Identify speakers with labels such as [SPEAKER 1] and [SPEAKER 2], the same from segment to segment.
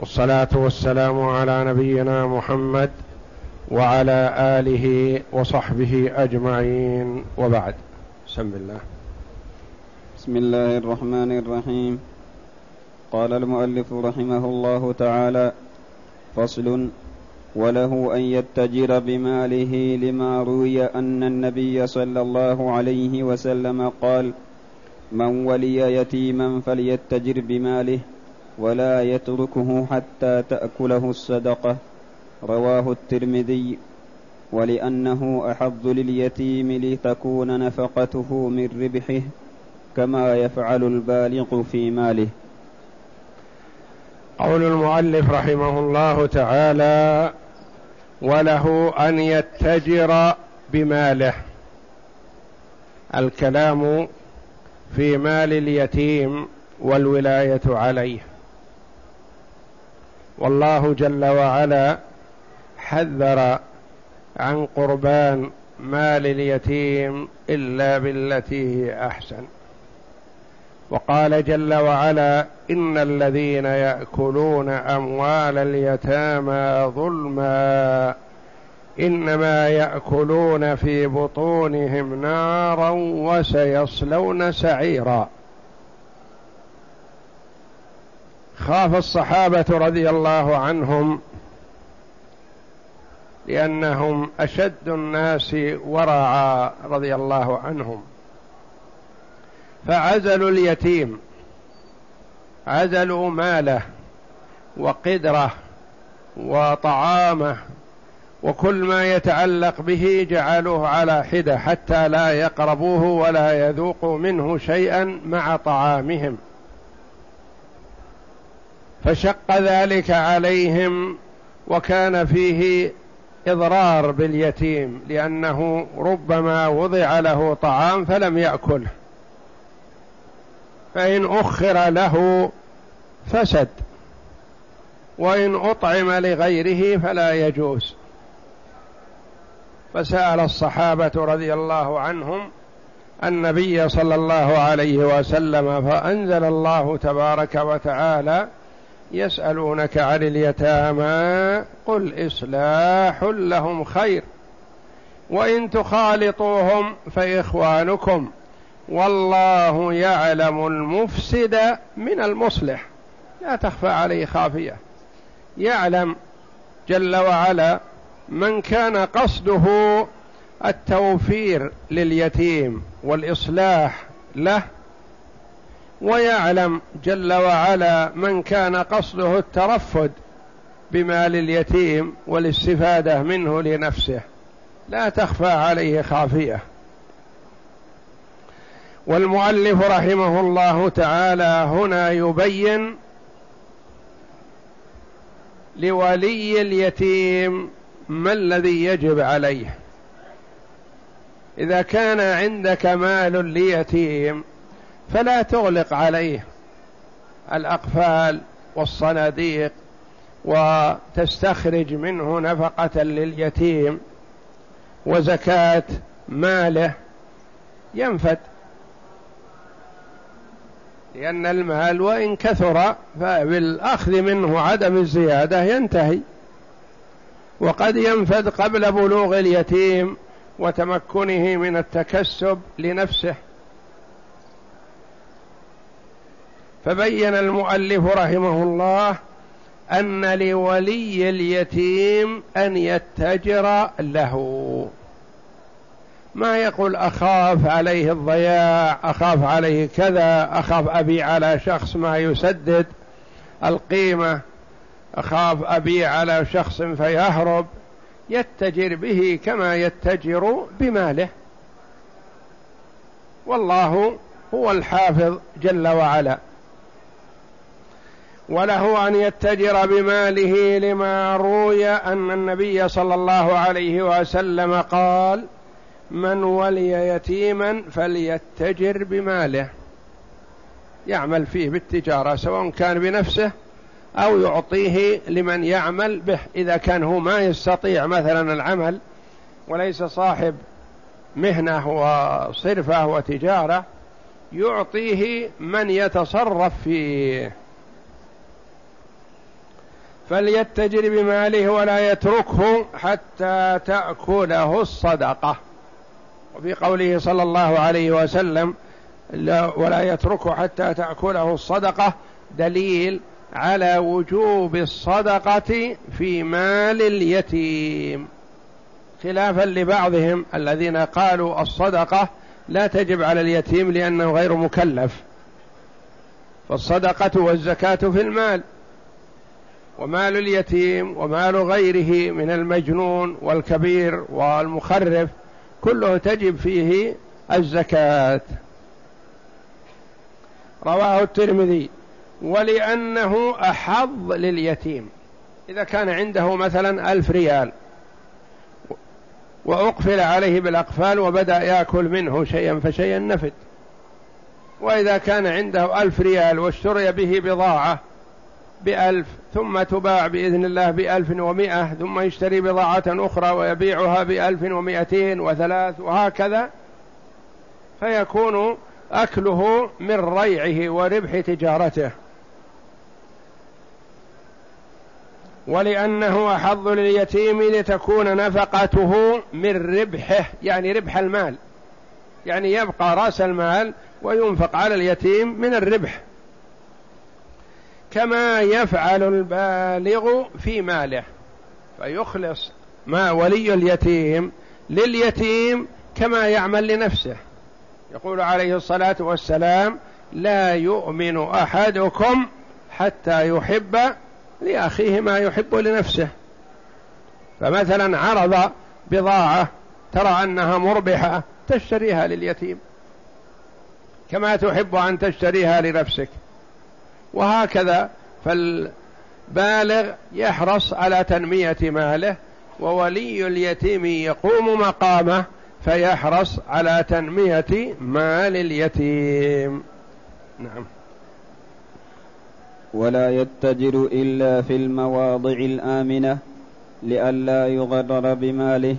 [SPEAKER 1] والصلاة والسلام على نبينا محمد وعلى آله وصحبه أجمعين. وبعد. بسم الله.
[SPEAKER 2] بسم الله الرحمن الرحيم. قال المؤلف رحمه الله تعالى فصل وله أن يتجر بماله لما روي أن النبي صلى الله عليه وسلم قال من ولي يتيما فليتجر بماله ولا يتركه حتى تأكله الصدقة. رواه الترمذي. ولأنه أحظ لليتيم لتكون نفقته من ربحه كما يفعل البالغ في ماله.
[SPEAKER 1] قول المؤلف رحمه الله تعالى وله أن يتجر بماله الكلام في مال اليتيم والولاية عليه. والله جل وعلا حذر عن قربان مال اليتيم إلا بالتي هي أحسن. وقال جل وعلا إن الذين يأكلون أموال اليتامى ظلما إنما يأكلون في بطونهم نارا وسيصلون سعيرا. خاف الصحابة رضي الله عنهم لأنهم أشد الناس ورعا رضي الله عنهم. فعزلوا اليتيم عزلوا ماله وقدره وطعامه وكل ما يتعلق به جعلوه على حدة حتى لا يقربوه ولا يذوقوا منه شيئا مع طعامهم. فشق ذلك عليهم وكان فيه إضرار باليتيم لأنه ربما وضع له طعام فلم يأكله. فإن أخر له فسد وإن أطعم لغيره فلا يجوز. فسأل الصحابة رضي الله عنهم النبي صلى الله عليه وسلم فأنزل الله تبارك وتعالى يسألونك عن اليتامى قل إصلاح لهم خير وإن تخالطوهم فإخوانكم والله يعلم المفسد من المصلح لا تخفى عليه خافية يعلم جل وعلا من كان قصده التوفير لليتيم والإصلاح له ويعلم جل وعلا من كان قصده الترفد بمال اليتيم والاستفادة منه لنفسه. لا تخفى عليه خافية. والمؤلف رحمه الله تعالى هنا يبين لولي اليتيم ما الذي يجب عليه. إذا كان عندك مال ليتيم فلا تغلق عليه الأقفال والصناديق وتستخرج منه نفقة لليتيم وزكاة ماله. ينفد لأن المال وإن كثر فبالأخذ منه عدم الزيادة ينتهي. وقد ينفد قبل بلوغ اليتيم وتمكنه من التكسب لنفسه. فبين المؤلف رحمه الله أن لولي اليتيم أن يتجر له. ما يقول أخاف عليه الضياع أخاف عليه كذا أخاف أبيع على شخص ما يسدد القيمة أخاف أبيع على شخص فيهرب. يتجر به كما يتجر بماله. والله هو الحافظ جل وعلا. وله أن يتجر بماله لما روي أن النبي صلى الله عليه وسلم قال من ولي يتيما فليتجر بماله. يعمل فيه بالتجارة سواء كان بنفسه أو يعطيه لمن يعمل به إذا كان هو ما يستطيع مثلا العمل وليس صاحب مهنة وصرفة وتجارة يعطيه من يتصرف فيه. فليتجر بماله ولا يتركه حتى تأكله الصدقة. وفي قوله صلى الله عليه وسلم ولا يتركه حتى تأكله الصدقة دليل على وجوب الصدقة في مال اليتيم. خلافا لبعضهم الذين قالوا الصدقة لا تجب على اليتيم لأنه غير مكلف. فالصدقة والزكاة في المال. ومال اليتيم ومال غيره من المجنون والكبير والمخرف كله تجب فيه الزكاة. رواه الترمذي ولأنه أحظ لليتيم. إذا كان عنده مثلا ألف ريال وأقفل عليه بالأقفال وبدأ يأكل منه شيئا فشيئا نفد. وإذا كان عنده ألف ريال واشتري به بضاعة بألف ثم تباع بإذن الله بألف ومائة ثم يشتري بضاعة أخرى ويبيعها بألف ومائتين وثلاث وهكذا. فيكون أكله من ريعه وربح تجارته. ولأنه أحظ لليتيم لتكون نفقته من ربحه يعني ربح المال. يعني يبقى رأس المال وينفق على اليتيم من الربح. كما يفعل البالغ في ماله. فيخلص ما ولي اليتيم لليتيم كما يعمل لنفسه. يقول عليه الصلاة والسلام لا يؤمن أحدكم حتى يحب لأخيه ما يحب لنفسه. فمثلا عرض بضاعة ترى أنها مربحة تشتريها لليتيم. كما تحب أن تشتريها لنفسك. وهكذا فالبالغ يحرص على تنمية ماله وولي اليتيم يقوم مقامه فيحرص على تنمية مال اليتيم. نعم.
[SPEAKER 2] ولا يتجر إلا في المواضع الآمنة لئلا يغرر بماله.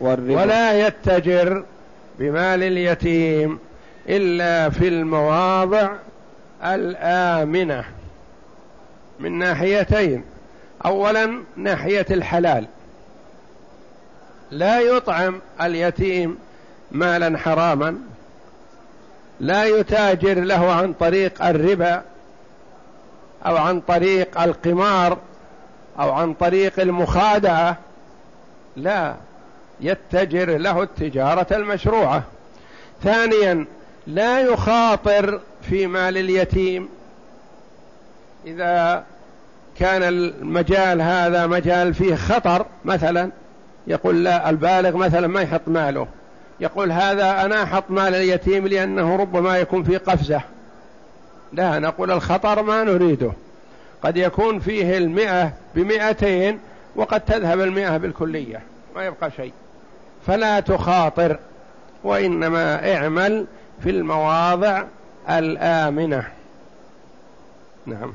[SPEAKER 1] والربا ولا يتجر بمال اليتيم إلا في المواضع الآمنة من ناحيتين. أولا ناحية الحلال. لا يطعم اليتيم مالا حراما. لا يتاجر له عن طريق الربا أو عن طريق القمار أو عن طريق المخادعة. لا يتجر له التجارة المشروعة. ثانيا لا يخاطر في مال اليتيم. إذا كان المجال هذا مجال فيه خطر مثلا يقول لا البالغ مثلا ما يحط ماله. يقول هذا أنا أحط مال اليتيم لأنه ربما يكون في قفزة. لا نقول الخطر ما نريده. قد يكون فيه المئة بمئتين وقد تذهب المئة بالكلية ما يبقى شيء. فلا تخاطر وإنما اعمل في المواضع الآمنة. نعم.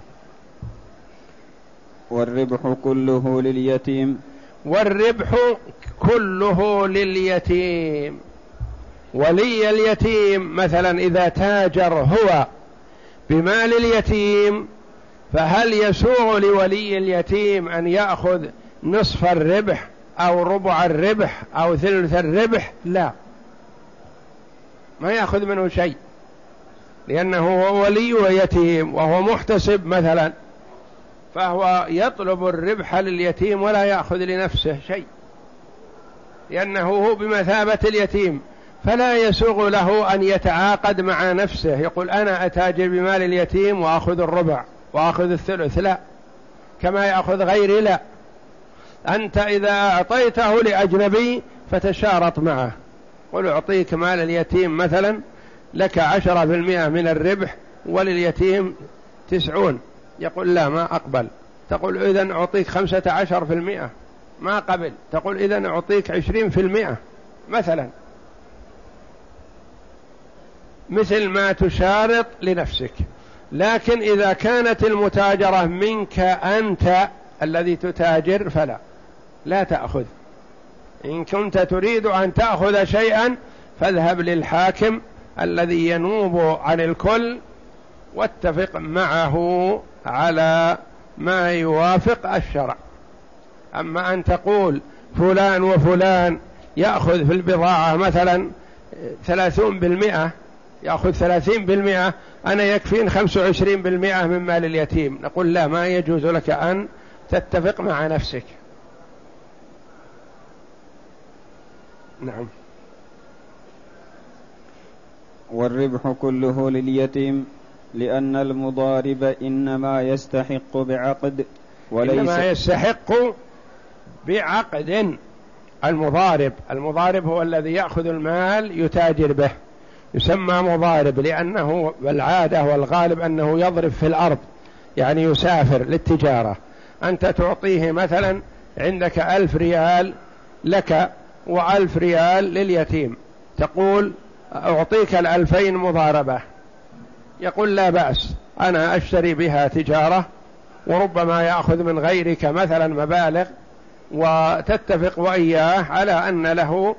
[SPEAKER 2] والربح كله لليتيم.
[SPEAKER 1] والربح كله لليتيم. ولي اليتيم مثلا إذا تاجر هو بمال اليتيم فهل يسوغ لولي اليتيم أن يأخذ نصف الربح أو ربع الربح أو ثلث الربح؟ لا. ما يأخذ منه شيء. لأنه هو ولي يتيم وهو محتسب مثلا فهو يطلب الربح لليتيم ولا يأخذ لنفسه شيء لأنه هو بمثابة اليتيم فلا يسوغ له أن يتعاقد مع نفسه يقول أنا أتاجر بمال اليتيم وأخذ الربع وأخذ الثلث لا كما يأخذ غيري لا أنت إذا أعطيته لأجنبي فتشارط معه قل أعطيك مال اليتيم مثلا لك عشرة في المئة من الربح ولليتيم تسعون. يقول لا ما أقبل. تقول إذن أعطيك خمسة عشر في المئة. ما قبل. تقول إذن أعطيك عشرين في المئة مثلا. مثل ما تشارط لنفسك. لكن إذا كانت المتاجرة منك أنت الذي تتاجر فلا. لا تأخذ. إن كنت تريد أن تأخذ شيئا فاذهب للحاكم الذي ينوب عن الكل واتفق معه على ما يوافق الشرع. أما أن تقول فلان وفلان يأخذ في البضاعة مثلا ثلاثون بالمئة يأخذ ثلاثين بالمئة أنا يكفين خمس وعشرين بالمئة من مال اليتيم. نقول لا ما يجوز لك أن تتفق مع نفسك. نعم.
[SPEAKER 2] والربح كله لليتيم لأن المضارب إنما يستحق بعقد
[SPEAKER 1] وليس إنما يستحق بعقد المضارب. المضارب هو الذي يأخذ المال يتاجر به. يسمى مضارب لأنه العادة والغالب أنه يضرب في الأرض يعني يسافر للتجارة. أنت تعطيه مثلا عندك ألف ريال لك وألف ريال لليتيم. تقول أعطيك الألفين مضاربة. يقول لا بأس أنا أشتري بها تجارة وربما يأخذ من غيرك مثلا مبالغ وتتفق وإياه على أن له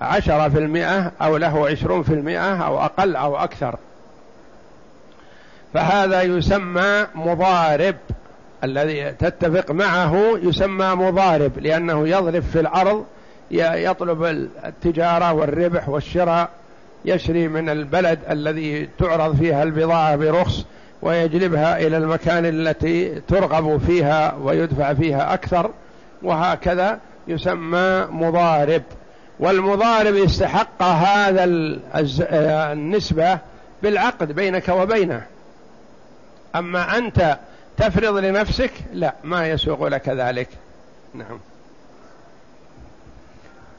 [SPEAKER 1] عشرة في المئة أو له عشرون في المئة أو أقل أو أكثر. فهذا يسمى مضارب. الذي تتفق معه يسمى مضارب لأنه يضرب في الأرض يطلب التجارة والربح والشراء. يشري من البلد الذي تعرض فيها البضاعة برخص ويجلبها إلى المكان التي ترغب فيها ويدفع فيها أكثر وهكذا يسمى مضارب. والمضارب استحق هذا النسبة بالعقد بينك وبينه. أما أنت تفرض لنفسك لا ما يسوق لك ذلك. نعم.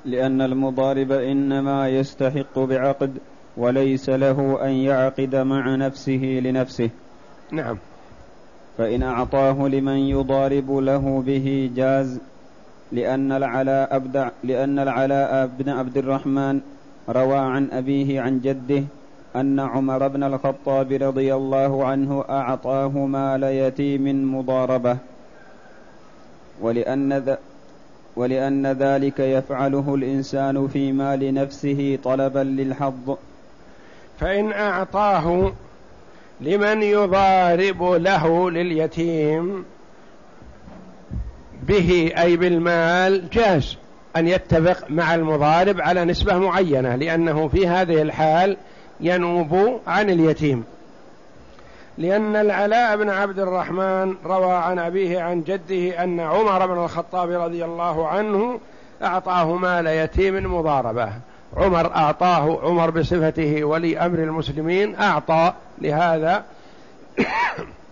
[SPEAKER 2] لأن المضارب إنما يستحق بعقد وليس له أن يعقد مع نفسه لنفسه.
[SPEAKER 1] نعم.
[SPEAKER 2] فإن أعطاه لمن يضارب له به جاز لأن العلاء أبدع لأن العلاء بن عبد الرحمن روى عن أبيه عن جده أن عمر بن الخطاب رضي الله عنه أعطاه مال يتيم مضاربة. ولأن ذ... ولأن ذلك يفعله الإنسان في مال نفسه طلبا للحظ.
[SPEAKER 1] فإن أعطاه لمن يضارب له لليتيم به أي بالمال جاز أن يتفق مع المضارب على نسبة معينة لأنه في هذه الحال ينوب عن اليتيم. لأن العلاء بن عبد الرحمن روى عن أبيه عن جده أن عمر بن الخطاب رضي الله عنه أعطاه مال يتيم مضاربة. عمر أعطاه عمر بصفته ولي أمر المسلمين أعطى لهذا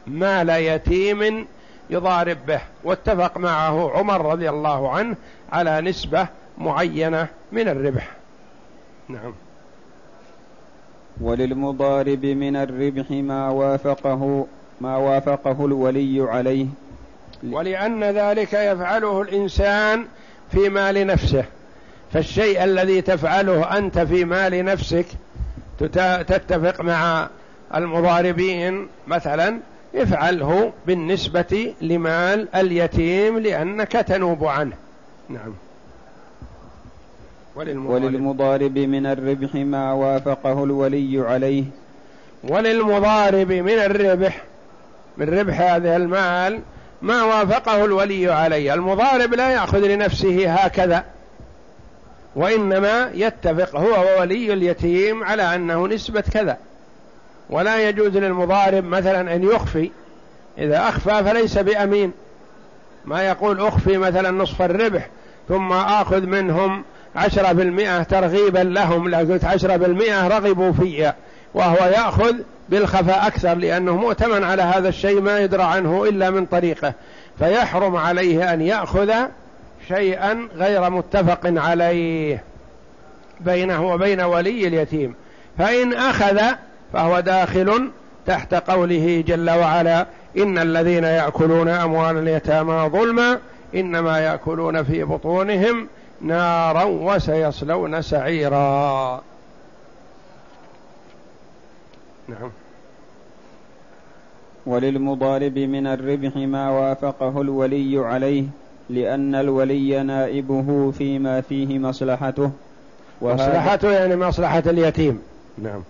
[SPEAKER 1] مال يتيم يضارب به. واتفق معه عمر رضي الله عنه على نسبة معينة من الربح. نعم.
[SPEAKER 2] وللمضارب من الربح ما وافقه ما وافقه الولي عليه.
[SPEAKER 1] ولأن ذلك يفعله الإنسان في مال نفسه. فالشيء الذي تفعله أنت في مال نفسك تتفق مع المضاربين مثلا افعله بالنسبة لمال اليتيم لأنك تنوب عنه. نعم.
[SPEAKER 2] وللمضارب, وللمضارب من الربح ما وافقه الولي عليه.
[SPEAKER 1] وللمضارب من الربح من ربح هذا المال ما وافقه الولي عليه. المضارب لا يأخذ لنفسه هكذا وإنما يتفق هو وولي اليتيم على أنه نسبة كذا. ولا يجوز للمضارب مثلا أن يخفي إذا أخفى فليس بأمين. ما يقول أخفي مثلا نصف الربح ثم آخذ منهم عشرة بالمئة ترغيبا لهم لا قلت عشرة بالمئة رغبوا في وهو يأخذ بالخفاء أكثر لأنه مؤتمن على هذا الشيء ما يدرى عنه إلا من طريقه. فيحرم عليه أن يأخذ شيئا غير متفق عليه بينه وبين ولي اليتيم. فإن أخذ فهو داخل تحت قوله جل وعلا إن الذين يأكلون أموال اليتامى ظلما إنما يأكلون في بطونهم نارا وسيصلون سعيرا. نعم.
[SPEAKER 2] وللمضارب من الربح ما وافقه الولي عليه لأن الولي نائبه فيما فيه مصلحته.
[SPEAKER 1] مصلحته يعني مصلحة اليتيم. نعم.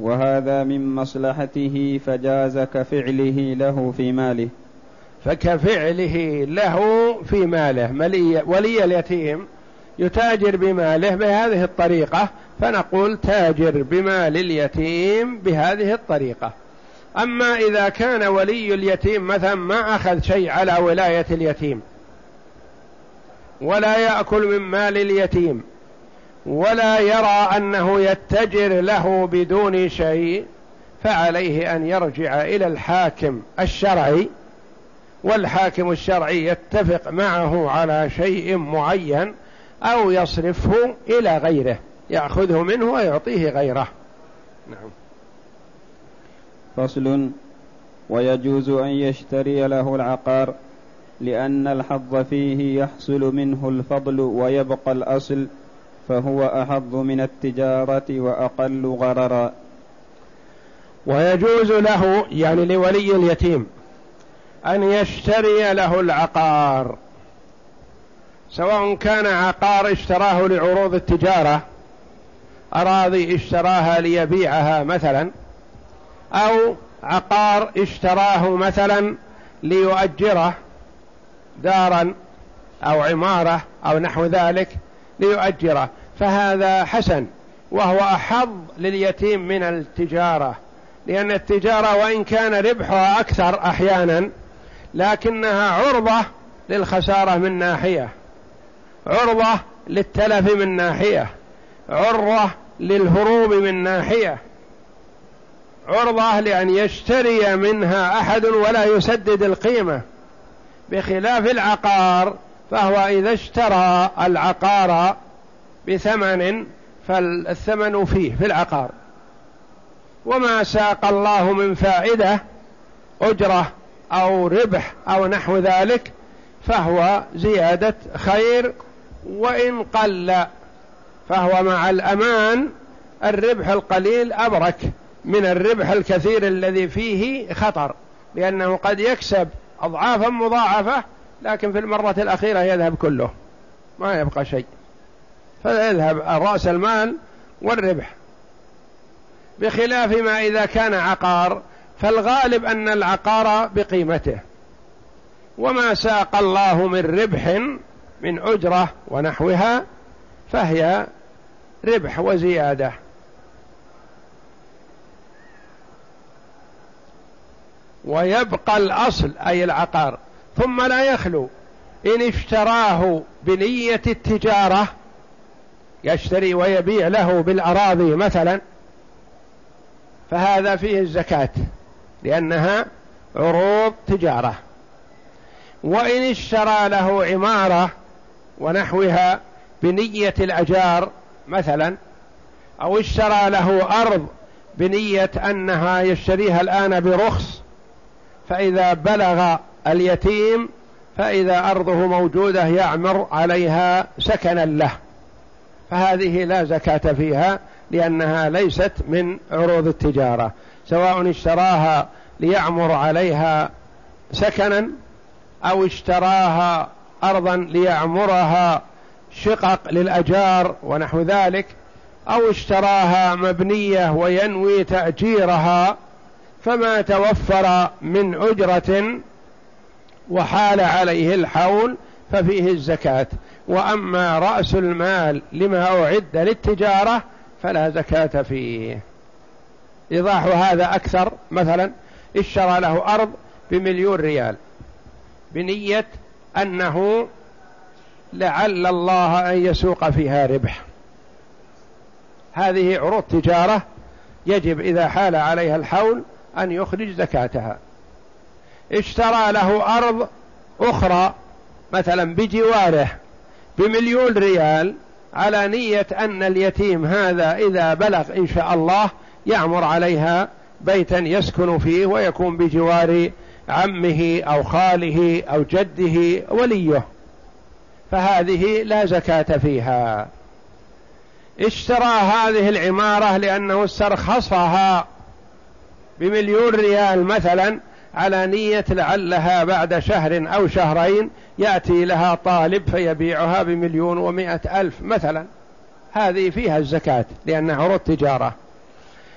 [SPEAKER 2] وهذا من مصلحته فجاز كفعله له في ماله.
[SPEAKER 1] فكفعله له في ماله. ملي ولي اليتيم يتاجر بماله بهذه الطريقة فنقول تاجر بمال اليتيم بهذه الطريقة. أما إذا كان ولي اليتيم مثلا ما أخذ شيء على ولاية اليتيم ولا يأكل من مال اليتيم ولا يرى أنه يتجر له بدون شيء فعليه أن يرجع إلى الحاكم الشرعي والحاكم الشرعي يتفق معه على شيء معين أو يصرفه إلى غيره يأخذه منه ويعطيه غيره. نعم.
[SPEAKER 2] فصل. ويجوز أن يشتري له العقار لأن الحظ فيه يحصل منه الفضل ويبقى الأصل فهو أحظ من التجارة وأقل غررا.
[SPEAKER 1] ويجوز له يعني لولي اليتيم أن يشتري له العقار. سواء كان عقار اشتراه لعروض التجارة أراضي اشتراها ليبيعها مثلا أو عقار اشتراه مثلا ليؤجره دارا أو عمارة أو نحو ذلك ليؤجره. فهذا حسن وهو أحظ لليتيم من التجارة لأن التجارة وإن كان ربحها أكثر أحيانا لكنها عرضة للخسارة من ناحية. عرضة للتلف من ناحية. عرضة للهروب من ناحية. عرضة لأن يشتري منها أحد ولا يسدد القيمة. بخلاف العقار فهو إذا اشترى العقار بثمن فالثمن فيه في العقار. وما ساق الله من فائدة أجرة أو ربح أو نحو ذلك فهو زيادة خير وإن قل فهو مع الأمان الربح القليل أبرك من الربح الكثير الذي فيه خطر لأنه قد يكسب أضعافا مضاعفة لكن في المرة الأخيرة يذهب كله ما يبقى شيء. فيذهب رأس المال والربح. بخلاف ما إذا كان عقار فالغالب أن العقار بقيمته. وما ساق الله من ربح من أجرة ونحوها فهي ربح وزيادة. ويبقى الأصل أي العقار ثم لا يخلو. إن اشتراه بنية التجارة يشتري ويبيع له بالأراضي مثلا فهذا فيه الزكاة. لأنها عروض تجارة. وإن اشترى له عمارة ونحوها بنية الأجار مثلا أو اشترى له أرض بنية أنها يشتريها الآن برخص فإذا بلغ اليتيم فإذا أرضه موجودة يعمر عليها سكنا له. فهذه لا زكاة فيها لأنها ليست من عروض التجارة. سواء اشتراها ليعمر عليها سكنا أو اشتراها أرضا ليعمرها شقق للأجار ونحو ذلك أو اشتراها مبنية وينوي تأجيرها فما توفر من أجرة وحال عليه الحول ففيه الزكاة. وأما رأس المال لما أعد للتجارة فلا زكاة فيه. إيضاح هذا أكثر. مثلا إشترى له أرض بمليون ريال. بنية أنه لعل الله أن يسوق فيها ربح. هذه عروض تجارة يجب إذا حال عليها الحول أن يخرج زكاتها. إشترى له أرض أخرى مثلا بجواره بمليون ريال على نية أن اليتيم هذا إذا بلغ إن شاء الله يعمر عليها بيتا يسكن فيه ويكون بجوار عمه أو خاله أو جده وليه. فهذه لا زكاة فيها. اشترى هذه العمارة لأنه استرخصها بمليون ريال مثلا على نية لعلها بعد شهر أو شهرين يأتي لها طالب فيبيعها بمليون ومائة ألف مثلا. هذه فيها الزكاة لأنها عروض تجارة.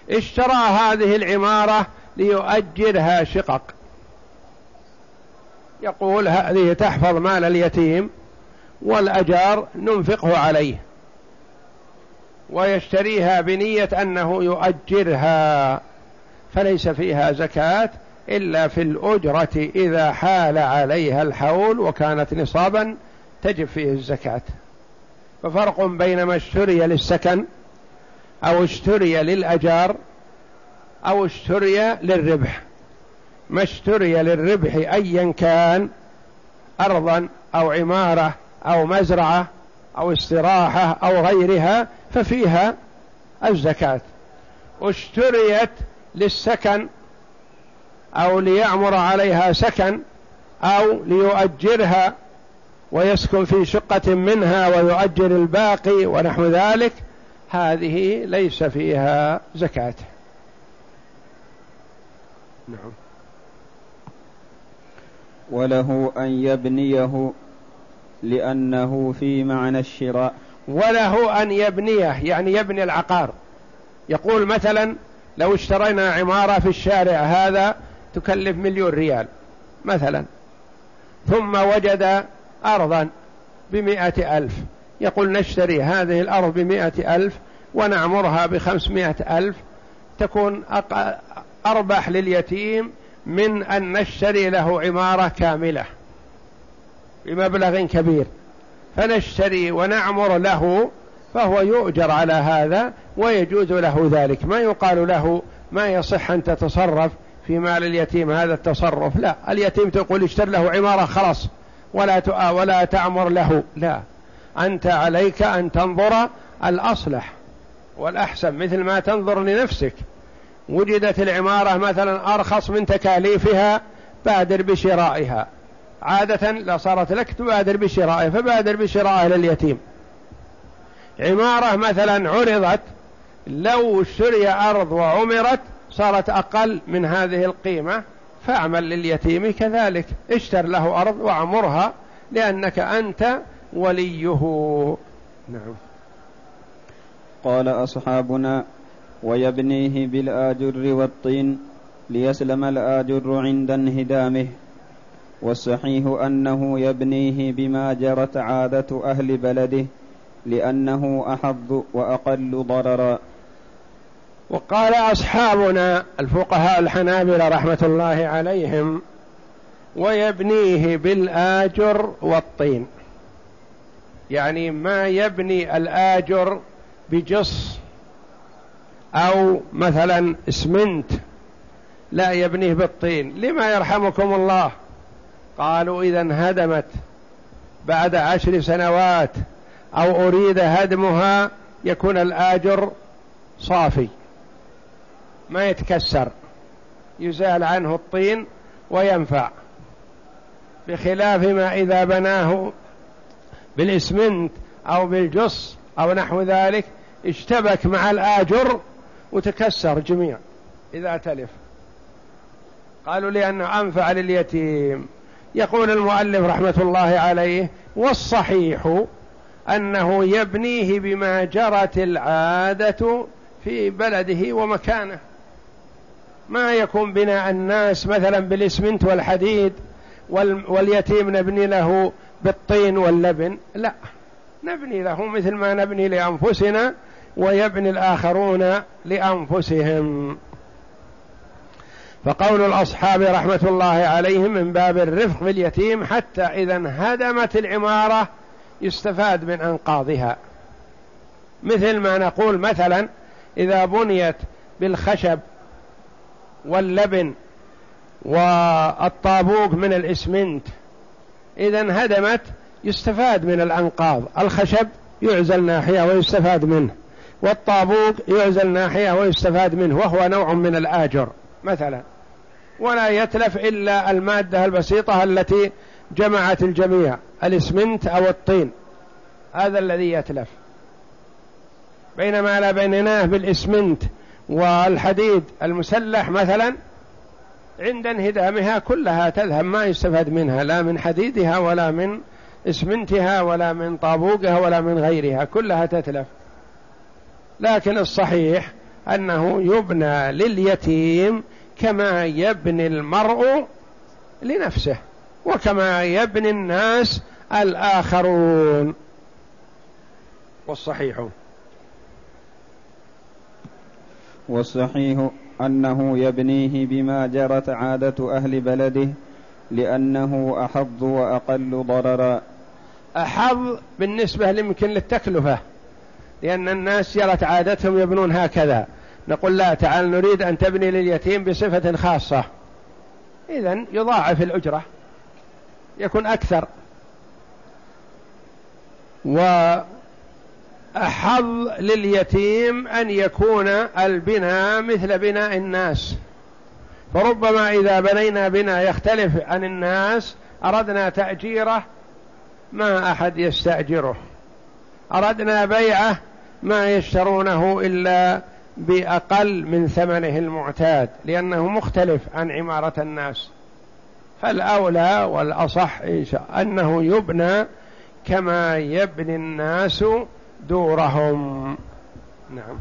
[SPEAKER 1] اشترى هذه العمارة ليؤجرها شقق. يقول هذه تحفظ مال اليتيم والأجار ننفقه عليه. ويشتريها بنية أنه يؤجرها. فليس فيها زكاة إلا في الأجرة إذا حال عليها الحول وكانت نصابا تجب فيه الزكاة. ففرق بين ما اشتري للسكن أو اشتري للأجار أو اشتري للربح. ما اشتري للربح أيا كان أرضا أو عمارة أو مزرعة أو استراحة أو غيرها ففيها الزكاة. اشتريت للسكن أو ليعمر عليها سكن أو ليؤجرها ويسكن في شقة منها ويؤجر الباقي ونحو ذلك. هذه ليس فيها زكاة.
[SPEAKER 2] نعم. وله أن يبنيه لأنه في معنى الشراء.
[SPEAKER 1] وله أن يبنيه يعني يبني العقار. يقول مثلا لو اشترينا عمارة في الشارع هذا تكلف مليون ريال مثلا. ثم وجد أرضا بمئة ألف. يقول نشتري هذه الأرض بمئة ألف ونعمرها بخمسمائة ألف تكون أربح لليتيم من أن نشتري له عمارة كاملة بمبلغ كبير. فنشتري ونعمر له فهو يؤجر على هذا ويجوز له ذلك. ما يقال له ما يصح أن تتصرف في مال اليتيم هذا التصرف. لا اليتيم تقول اشتر له عمارة خلاص ولا ولا تعمر له. لا. أنت عليك أن تنظر الأصلح. والأحسن مثل ما تنظر لنفسك. وجدت العمارة مثلا أرخص من تكاليفها بادر بشرائها. عادة لا صارت لك تبادر بشرائها فبادر بشرائها لليتيم. عمارة مثلا عرضت لو اشتري أرض وعمرت صارت أقل من هذه القيمة. فاعمل لليتيم كذلك. اشتر له أرض وعمرها لأنك أنت وليه. نعم.
[SPEAKER 2] قال أصحابنا ويبنيه بالآجر والطين ليسلم الآجر عند انهدامه. والصحيح أنه يبنيه بما جرت عادة أهل بلده لأنه أحظ وأقل ضررا.
[SPEAKER 1] وقال أصحابنا الفقهاء الحنابلة رحمة الله عليهم ويبنيه بالآجر والطين. يعني ما يبني الآجر بجص أو مثلا اسمنت لا يبنيه بالطين. لما يرحمكم الله؟ قالوا إذا انهدمت بعد عشر سنوات أو أريد هدمها يكون الآجر صافي ما يتكسر يزال عنه الطين وينفع بخلاف ما إذا بناه بالإسمنت أو بالجص أو نحو ذلك اشتبك مع الآجر وتكسر جميع إذا تلف. قالوا لأنه أنفع لليتيم. يقول المؤلف رحمة الله عليه والصحيح أنه يبنيه بما جرت العادة في بلده ومكانه. ما يكون بناء الناس مثلا بالإسمنت والحديد واليتيم نبني له بالطين واللبن؟ لا. نبني له مثل ما نبني لأنفسنا ويبني الآخرون لأنفسهم. فقول الأصحاب رحمة الله عليهم من باب الرفق باليتيم حتى إذا انهدمت العمارة يستفاد من أنقاضها. مثل ما نقول مثلا إذا بنيت بالخشب واللبن والطابوق من الإسمنت إذا انهدمت يستفاد من الأنقاض. الخشب يعزل ناحية ويستفاد منه. والطابوق يعزل ناحية ويستفاد منه وهو نوع من الآجر مثلا. ولا يتلف إلا المادة البسيطة التي جمعت الجميع الإسمنت أو الطين. هذا الذي يتلف. بينما لا بينناه بالإسمنت والحديد المسلح مثلا عند انهدامها كلها تذهب ما يستفاد منها لا من حديدها ولا من إسمنتها ولا من طابوقها ولا من غيرها كلها تتلف. لكن الصحيح أنه يبنى لليتيم كما يبني المرء لنفسه وكما يبني الناس الآخرون. والصحيح.
[SPEAKER 2] والصحيح أنه يبنيه بما جرت عادة أهل بلده لأنه أحظ وأقل ضررا.
[SPEAKER 1] أحظ بالنسبة يمكن للتكلفة لأن الناس جرت عادتهم يبنون هكذا. نقول لا تعال نريد أن تبني لليتيم بصفة خاصة. إذا يضاعف الأجرة يكون أكثر. وأحظ لليتيم أن يكون البناء مثل بناء الناس. فربما إذا بنينا بناء يختلف عن الناس أردنا تأجيره ما أحد يستأجره. أردنا بيعه ما يشترونه إلا بأقل من ثمنه المعتاد لأنه مختلف عن عمارة الناس. فالأولى والأصح إن شاء أنه يبنى كما يبني الناس دورهم. نعم.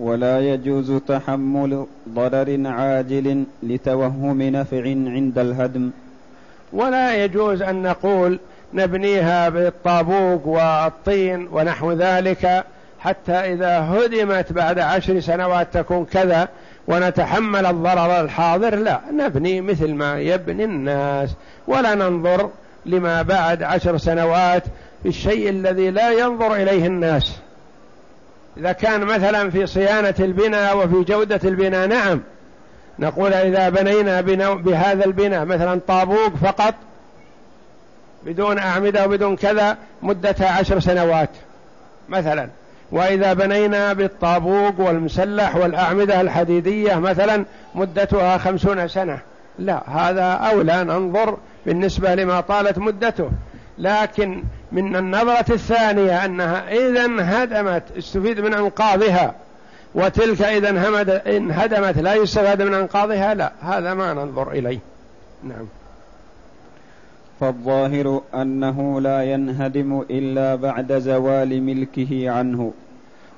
[SPEAKER 2] ولا يجوز تحمل ضرر عاجل لتوهم نفع عند الهدم.
[SPEAKER 1] ولا يجوز أن نقول نبنيها بالطابوق والطين ونحو ذلك حتى إذا هدمت بعد عشر سنوات تكون كذا ونتحمل الضرر الحاضر. لا نبني مثل ما يبني الناس. ولا ننظر لما بعد عشر سنوات في الشيء الذي لا ينظر إليه الناس. إذا كان مثلا في صيانة البناء وفي جودة البناء نعم. نقول إذا بنينا بهذا البناء مثلا طابوق فقط بدون أعمدة وبدون كذا مدتها عشر سنوات مثلا. وإذا بنينا بالطابوق والمسلح والأعمدة الحديدية مثلا مدتها خمسون سنة. لا هذا أولى ننظر بالنسبة لما طالت مدته. لكن من النظرة الثانية أنها إذا انهدمت استفيد من أنقاضها. وتلك إذا انهدمت لا يستفاد من أنقاضها لا. هذا ما ننظر إليه. نعم.
[SPEAKER 2] فالظاهر أنه لا ينهدم إلا بعد زوال ملكه عنه.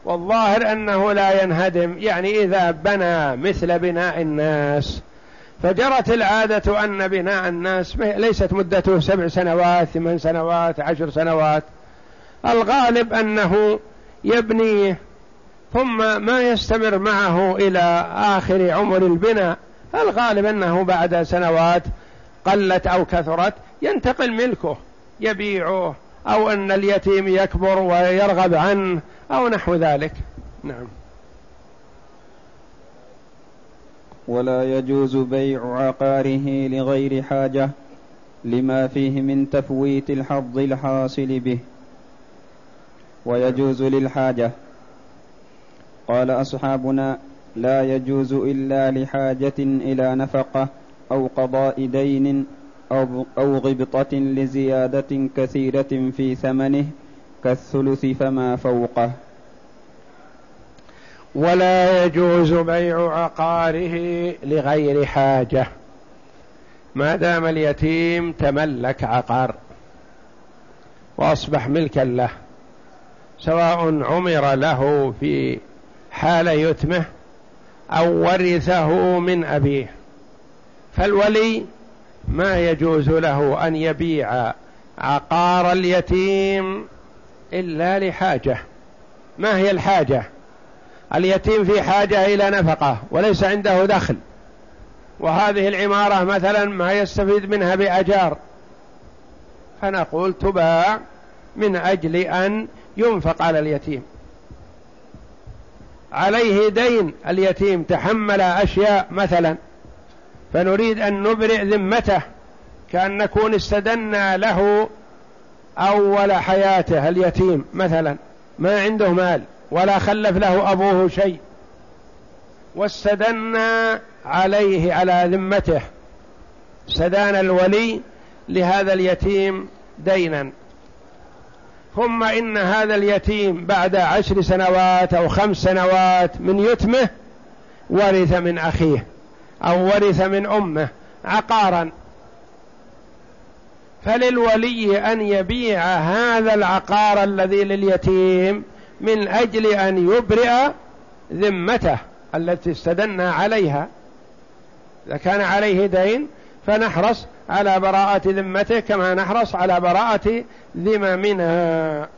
[SPEAKER 1] والظاهر أنه لا ينهدم يعني إذا بنى مثل بناء الناس فجرت العادة أن بناء الناس ليست مدته سبع سنوات ثمان سنوات عشر سنوات. الغالب أنه يبنيه ثم ما يستمر معه إلى آخر عمر البناء. الغالب أنه بعد سنوات قلت أو كثرت ينتقل ملكه يبيعه أو أن اليتيم يكبر ويرغب عنه أو نحو ذلك. نعم.
[SPEAKER 2] ولا يجوز بيع عقاره لغير حاجة لما فيه من تفويت الحظ الحاصل به. ويجوز للحاجة. قال أصحابنا لا يجوز إلا لحاجة إلى نفقة أو قضاء دين أو غبطة لزيادة كثيرة في ثمنه كالثلث فما فوقه.
[SPEAKER 1] ولا يجوز بيع عقاره لغير حاجة. ما دام اليتيم تملك عقار وأصبح ملكا له سواء عمر له في حال يتمه أو ورثه من أبيه. فالولي ما يجوز له أن يبيع عقار اليتيم إلا لحاجة. ما هي الحاجة؟ اليتيم في حاجة إلى نفقة وليس عنده دخل. وهذه العمارة مثلا ما يستفيد منها بأجار. فنقول تباع من أجل أن ينفق على اليتيم. عليه دين اليتيم تحمل أشياء مثلا. فنريد أن نبرئ ذمته كأن نكون استدنا له أول حياته اليتيم مثلا. ما عنده مال. ولا خلف له أبوه شيء. واستدنا عليه على ذمته. استدان الولي لهذا اليتيم دينا. ثم إن هذا اليتيم بعد عشر سنوات أو خمس سنوات من يتمه ورث من أخيه أو ورث من أمه عقارا. فللولي أن يبيع هذا العقار الذي لليتيم من أجل أن يبرئ ذمته التي استدنا عليها. إذا كان عليه دين فنحرص على براءة ذمته كما نحرص على براءة ذممنا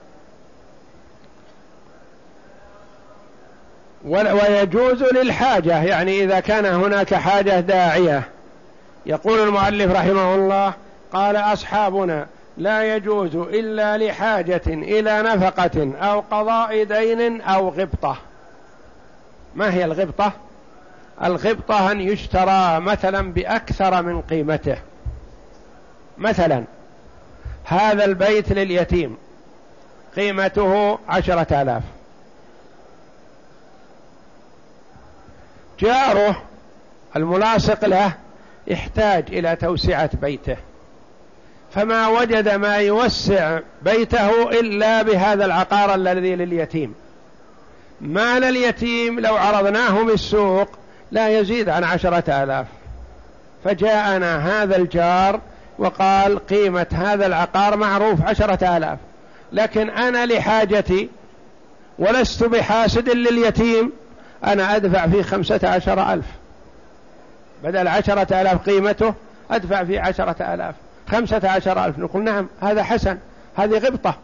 [SPEAKER 1] ويجوز للحاجة يعني إذا كان هناك حاجة داعية. يقول المؤلف رحمه الله قال أصحابنا لا يجوز إلا لحاجة إلى نفقة أو قضاء دين أو غبطة. ما هي الغبطة؟ الغبطة أن يشترى مثلا بأكثر من قيمته. مثلا هذا البيت لليتيم قيمته عشرة آلاف. جاره الملاصق له يحتاج إلى توسعة بيته. فما وجد ما يوسع بيته إلا بهذا العقار الذي لليتيم. مال اليتيم لو عرضناه بالسوق لا يزيد عن عشرة آلاف. فجاءنا هذا الجار وقال قيمة هذا العقار معروف عشرة آلاف. لكن أنا لحاجتي ولست بحاسد لليتيم أنا أدفع فيه خمسة عشر ألف. بدل عشرة آلاف قيمته أدفع فيه عشرة آلاف. خمسة عشر ألف نقول نعم هذا حسن هذه غبطة.